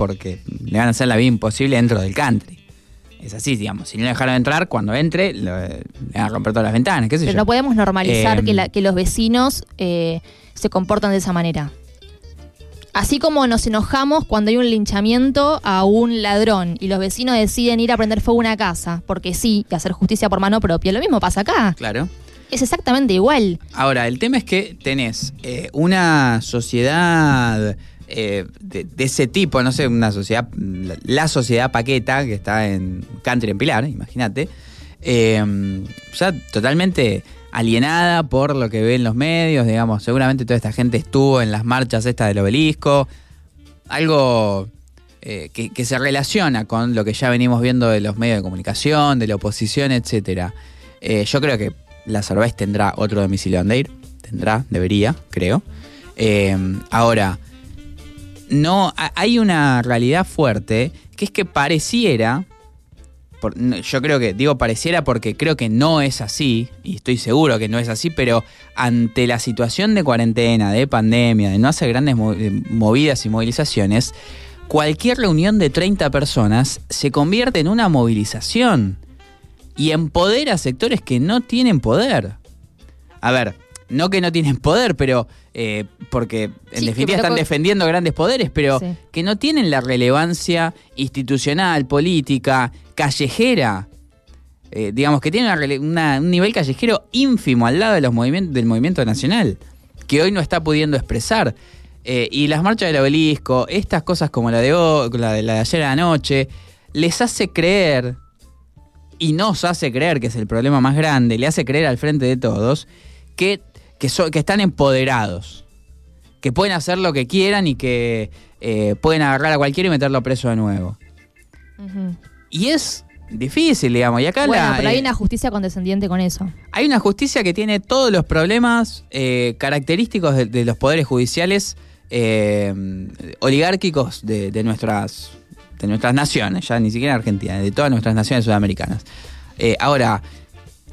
porque le van a hacer la vida imposible dentro del country. Es así, digamos. Si no le dejaron entrar, cuando entre, le, le van a romper todas las ventanas, qué sé Pero yo. no podemos normalizar Em, que, la- que los vecinos eh, se comportan de esa manera. Así como nos enojamos cuando hay un linchamiento a un ladrón y los vecinos deciden ir a prender fuego a una casa, porque sí, y hacer justicia por mano propia. Lo mismo pasa acá. Claro. Es exactamente igual. Ahora, el tema es que tenés eh, una sociedad eh, de, ese tipo, no sé, una sociedad, la, sociedad paqueta que está en Country en Pilar, imagínate, eh, ya totalmente alienada por lo que ve en los medios, digamos, seguramente toda esta gente estuvo en las marchas estas del obelisco, algo eh, que, se relaciona con lo que ya venimos viendo de los medios de comunicación, de la oposición, etcétera. Eh, yo creo que la Cervez tendrá otro domicilio donde ir, tendrá, debería, creo. Ahora, no, ha- hay una realidad fuerte que es que pareciera, por- yo creo que, digo pareciera porque creo que no es así, y estoy seguro que no es así, pero ante la situación de cuarentena, de pandemia, de no hacer grandes eh, movidas y movilizaciones, cualquier reunión de 30 personas se convierte en una movilización y empodera sectores que no tienen poder. A ver, no que no tienen poder, pero eh, porque en Sí, definitiva están defendiendo grandes poderes, pero Sí. que no tienen la relevancia institucional, política, callejera. Eh, digamos que tienen una rele- una- un nivel callejero ínfimo al lado de los movimientos, del movimiento nacional, que hoy no está pudiendo expresar. Eh, y las marchas del obelisco, estas cosas como la de, hoy, la de la de ayer a la noche, les hace creer, y nos hace creer, que es el problema más grande, le hace creer al frente de todos, que, que, so- que están empoderados, que pueden hacer lo que quieran y que eh, pueden agarrar a cualquiera y meterlo preso de nuevo. Y es difícil, digamos. Y acá Bueno, la, pero hay eh, una justicia condescendiente con eso. hay una justicia que tiene todos los problemas eh, característicos de, de los poderes judiciales oligárquicos de, de nuestras, de nuestras naciones, ya ni siquiera Argentina, de todas nuestras naciones sudamericanas. Ahora,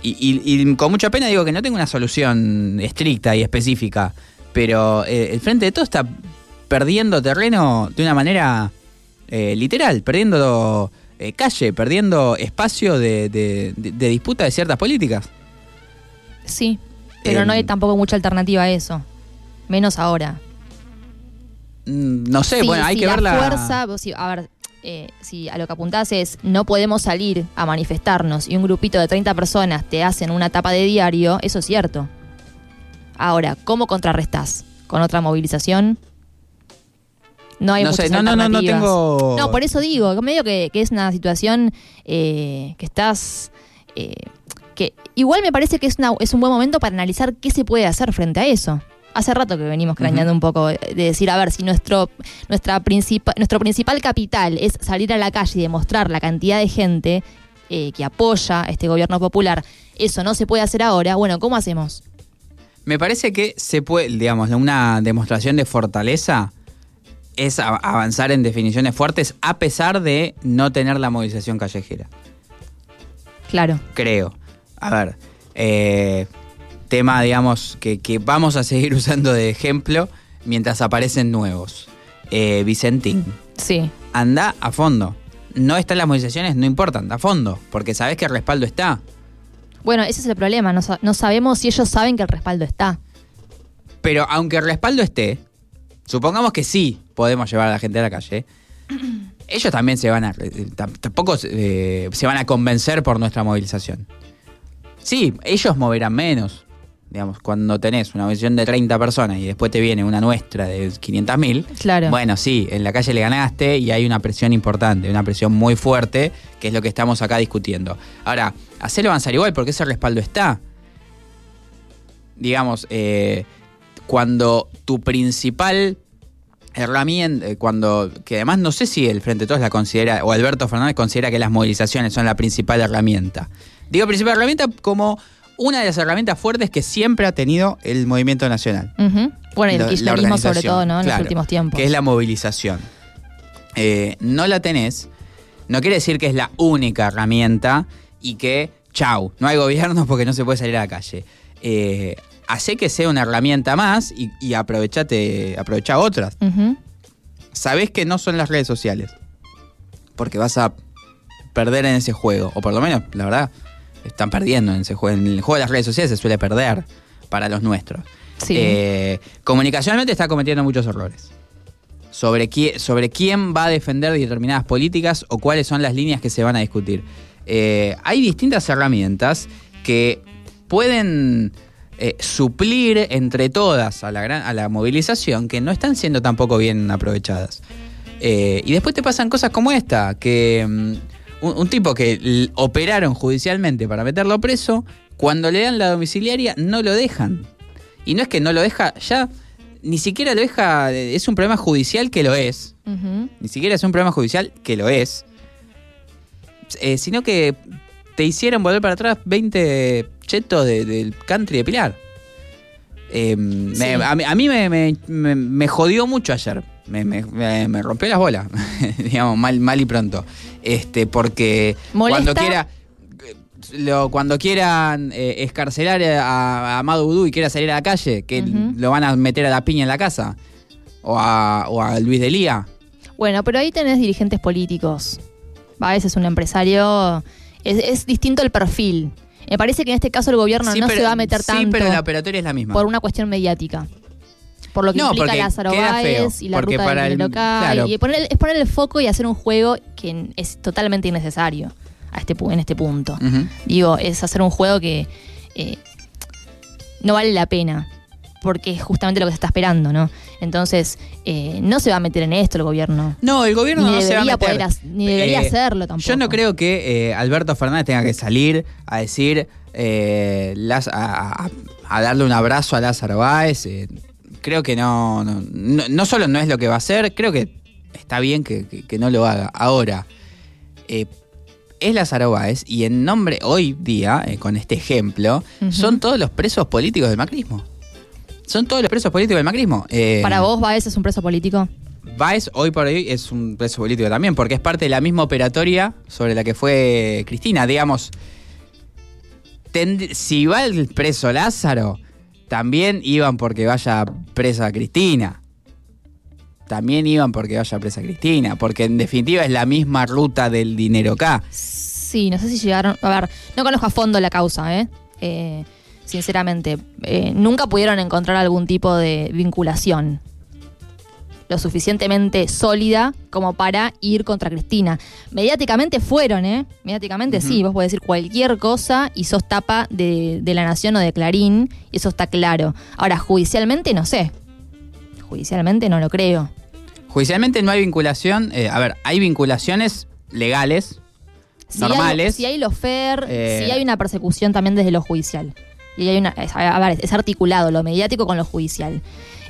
y, y- y con mucha pena digo que no tengo una solución estricta y específica, pero eh, el Frente de Todo está perdiendo terreno de una manera eh, literal, perdiendo eh, calle, perdiendo espacio de, de- de- de disputa de ciertas políticas. Sí, pero Em, no hay tampoco mucha alternativa a eso. Menos ahora. Mm, No sé, Sí, bueno, hay que ver la fuerza, a ver, eh, si a lo que apuntás es no podemos salir a manifestarnos y un grupito de 30 personas te hacen una tapa de diario, eso es cierto. Ahora, ¿cómo contrarrestás? ¿Con otra movilización? No hay No sé, muchas no, no, no, no alternativas. tengo- No, por eso digo, medio que, que es una situación eh, que estás... eh, que igual me parece que es, una- es un buen momento para analizar qué se puede hacer frente a eso. Hace rato que venimos craneando un poco de decir, a ver, si nuestro, nuestra principa- nuestro principal capital es salir a la calle y demostrar la cantidad de gente eh, que apoya este gobierno popular, eso no se puede hacer ahora, bueno, ¿cómo hacemos? Me parece que se puede, digamos, una demostración de fortaleza es avanzar en definiciones fuertes a pesar de no tener la movilización callejera. Claro. Creo. A ver, eh, tema, digamos, que, que vamos a seguir usando de ejemplo mientras aparecen nuevos. Eh, Vicentín, Sí. anda a fondo. No están las movilizaciones, no importa, anda a fondo, porque sabes que el respaldo está. Bueno, ese es el problema, no, no sabemos si ellos saben que el respaldo está. Pero aunque el respaldo esté, supongamos que sí podemos llevar a la gente a la calle, ellos también se van a. eh, tam- Tampoco eh, se van a convencer por nuestra movilización. Sí, ellos moverán menos. Digamos, cuando tenés una movilización de 30 personas y después te viene una nuestra de 500.000, Claro. bueno, sí, en la calle le ganaste y hay una presión importante, una presión muy fuerte, que es lo que estamos acá discutiendo. Ahora, hacerlo avanzar igual porque ese respaldo está. Digamos, eh, cuando tu principal herramienta, eh, cuando, que además no sé si el Frente de Todos la considera, o Alberto Fernández considera que las movilizaciones son la principal herramienta. Digo principal herramienta como una de las herramientas fuertes que siempre ha tenido el movimiento nacional. Ujú. Bueno, el kirchnerismo sobre todo, ¿no? En claro, los últimos tiempos. Que es la movilización. Eh, no la tenés, no quiere decir que es la única herramienta y que, chau, no hay gobierno porque no se puede salir a la calle. Eh, hace que sea una herramienta más y, y aprovechate, aprovecha otras. Ujú. sabés que no son las redes sociales. Porque vas a perder en ese juego. O por lo menos, la verdad, están perdiendo en ese juego. En el juego de las redes sociales se suele perder para los nuestros. Sí. Eh, comunicacionalmente está cometiendo muchos errores. Sobre, qui- sobre quién va a defender determinadas políticas o cuáles son las líneas que se van a discutir. Eh, hay distintas herramientas que pueden eh, suplir entre todas a la, gran, a la movilización que no están siendo tampoco bien aprovechadas. Y después te pasan cosas como esta, que mm, un, un tipo que operaron judicialmente para meterlo preso, cuando le dan la domiciliaria no lo dejan. Y no es que no lo deja ya, ni siquiera lo deja, es un problema judicial que lo es, ni siquiera es un problema judicial que lo es, eh, sino que te hicieron volver para atrás 20 chetos de- del country de Pilar. Eh, me- a, mí- a mí me, me- me- me jodió mucho ayer. Me, me- me- rompió las bolas, digamos, mal, mal y pronto. Este, porque ¿Molesta? cuando quiera. lo- cuando quieran eh, escarcelar a, a y quiera salir a la calle, que lo van a meter a la piña en la casa. O a, o a Luis de Lía. Bueno, pero ahí tenés dirigentes políticos. Va, ese es un empresario. Es, es distinto el perfil. Me parece que en este caso el gobierno Sí, no pero- se va a meter Sí, tanto pero la operatoria es la misma. por una cuestión mediática. Por lo que No, implica Lázaro Báez y la ruta para del el- claro. Y poner, es poner el foco y hacer un juego que es totalmente innecesario a este, en este punto. Digo, es hacer un juego que eh, no vale la pena, porque es justamente lo que se está esperando, ¿no? Entonces, eh, no se va a meter en esto el gobierno. No, el gobierno Ni no se va a debería, meter. poder ni debería Eh, hacerlo tampoco. Yo no creo que eh, Alberto Fernández tenga que salir a decir, eh, a, a- a darle un abrazo a Lázaro Báez. Creo que no, no, no, no solo no es lo que va a hacer, creo que está bien que, que- que no lo haga. Ahora, eh, es Lázaro Báez y en nombre, hoy día, eh, con este ejemplo, son todos los presos políticos del macrismo. Son todos los presos políticos del macrismo. Eh, Para vos, Baez es un preso político. Baez hoy por hoy es un preso político también, porque es parte de la misma operatoria sobre la que fue Cristina. Digamos, si va el preso Lázaro, también iban porque vaya presa Cristina. También iban porque vaya presa Cristina, porque en definitiva es la misma ruta del dinero acá. Sí, no sé si llegaron. A ver, no conozco a fondo la causa, ¿eh? Eh, sinceramente, eh, nunca pudieron encontrar algún tipo de vinculación lo suficientemente sólida como para ir contra Cristina. Mediáticamente fueron, ¿eh? Mediáticamente sí, vos podés decir cualquier cosa y sos tapa de, de La Nación o de Clarín, y eso está claro. Ahora, judicialmente no sé. Judicialmente no lo creo. Judicialmente no hay vinculación, eh, a ver, hay vinculaciones legales, Si normales. Hay, si hay lofer, Eh, si hay una persecución también desde lo judicial. Y hay una, es, a ver, es articulado lo mediático con lo judicial.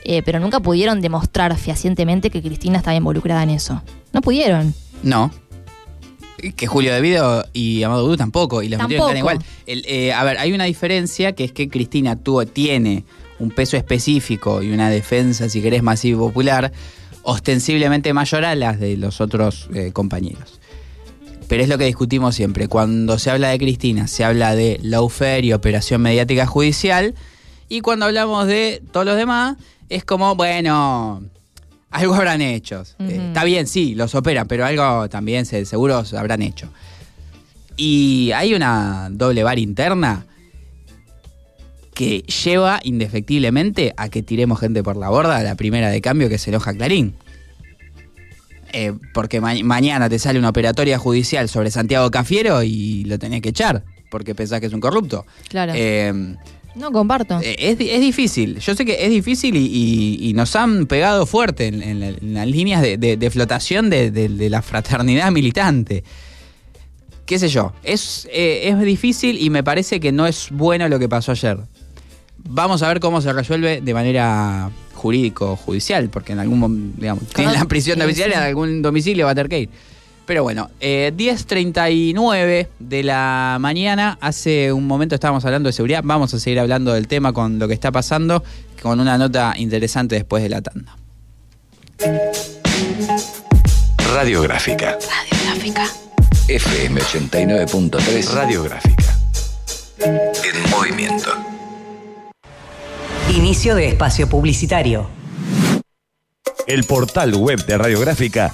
Eh, pero nunca pudieron demostrar fehacientemente que Cristina estaba involucrada en eso. No pudieron. No. Que Julio De Vido y Amado Vudú tampoco, y los metieron tan igual. El, eh, a ver, hay una diferencia que es que Cristina tuvo, tiene un peso específico y una defensa, si querés, masiva y popular, ostensiblemente mayor a las de los otros eh, compañeros. Pero es lo que discutimos siempre. Cuando se habla de Cristina, se habla de lawfare y operación mediática judicial. Y cuando hablamos de todos los demás, es como, bueno, algo habrán hecho. Eh, está bien, sí, los operan, pero algo también se, seguro se habrán hecho. Y hay una doble vara interna que lleva indefectiblemente a que tiremos gente por la borda a la primera de cambio que se enoja Clarín. Eh, porque ma- mañana te sale una operatoria judicial sobre Santiago Cafiero y lo tenés que echar porque pensás que es un corrupto. Claro. Eh, no comparto. eh, es, es difícil, yo sé que es difícil y, y- y nos han pegado fuerte en, en la- en las líneas de, de- de flotación de, la fraternidad militante. ¿Qué sé yo? Es, eh, es difícil y me parece que no es bueno lo que pasó ayer. Vamos a ver cómo se resuelve de manera jurídico-judicial, porque en algún mom- digamos, tiene la prisión domiciliaria, en algún domicilio va a tener que ir. Pero bueno, eh, 10.39 de la mañana, hace un momento estábamos hablando de seguridad, vamos a seguir hablando del tema con lo que está pasando, con una nota interesante después de la tanda. Radiográfica. Radiográfica. FM 89.3 Radiográfica. En movimiento. Inicio de espacio publicitario. El portal web de Radiográfica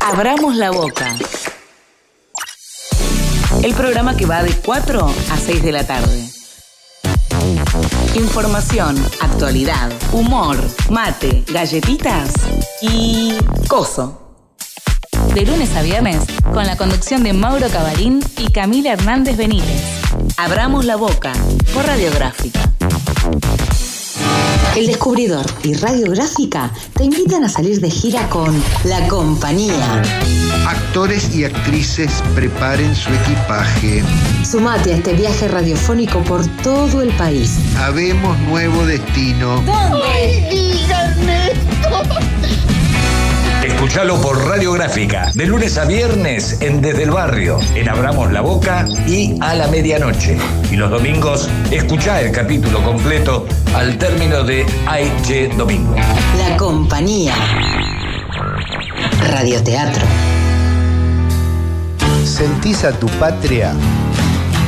Abramos la boca. El programa que va de 4 a 6 de la tarde. Información, actualidad, humor, mate, galletitas y coso. De lunes a viernes, con la conducción de Mauro Cabarín y Camila Hernández Benítez. Abramos la boca por Radiográfica. El Descubridor y Radiográfica te invitan a salir de gira con La Compañía. Actores y actrices preparen su equipaje. Sumate a este viaje radiofónico por todo el país. Habemos nuevo destino. ¿Dónde? díganme esto! Escuchalo por Radiográfica, de lunes a viernes en Desde el Barrio, en Abramos la Boca y a la medianoche. Y los domingos, escuchá el capítulo completo al término de Aiche Domingo. La Compañía. Radioteatro. ¿Sentís a tu patria?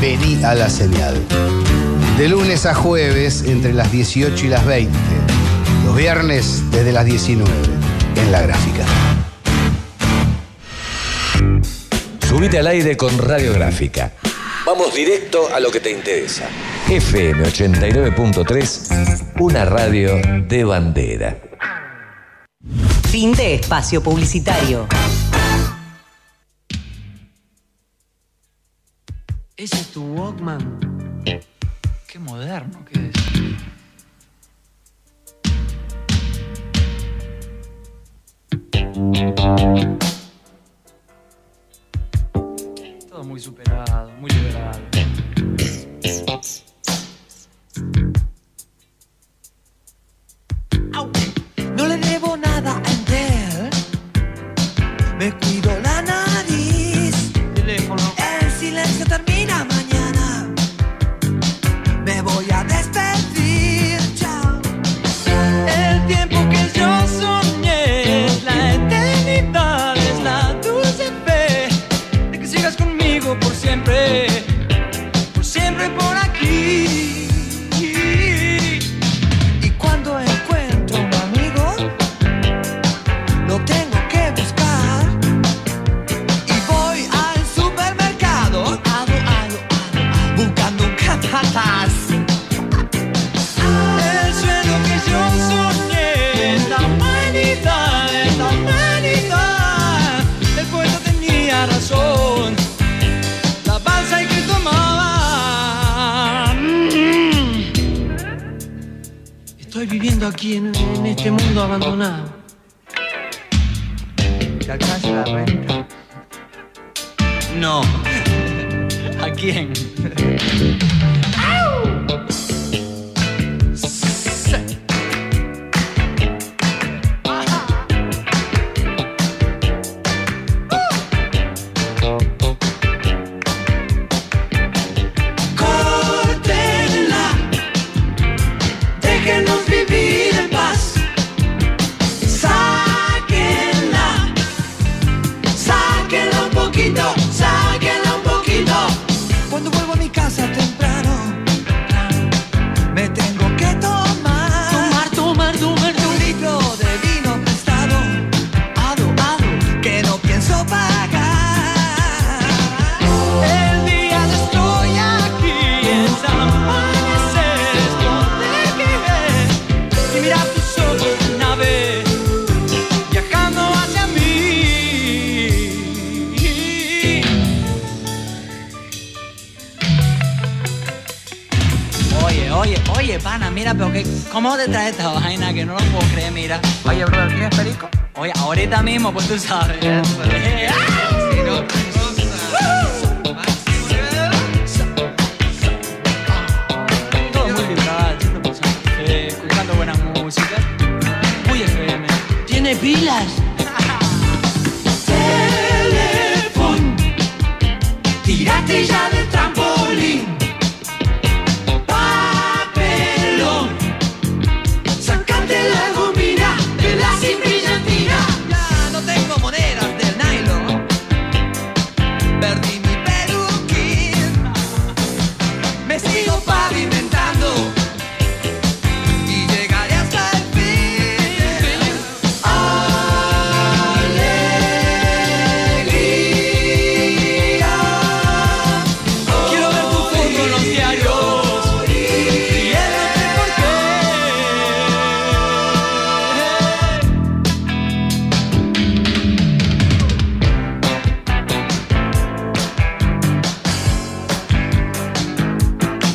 Vení a la señal. De lunes a jueves entre las 18 y las 20. Los viernes desde las 19 en la gráfica. Subite al aire con Radiográfica. Vamos directo a lo que te interesa. FM 89.3, una radio de bandera. Fin de espacio publicitario. Ese es tu Walkman. Qué moderno que es. Todo muy superado, muy liberado. Viviendo aquí en, en este mundo abandonado. ¿Te alcanza la renta? No. ¿A quién? ¿Cómo te traes esta vaina? Que no lo puedo creer, mira. Oye, brother, ¿tienes perico? Oye, ahorita mismo, pues tú sabes. Escuchando buena música. Tiene pilas.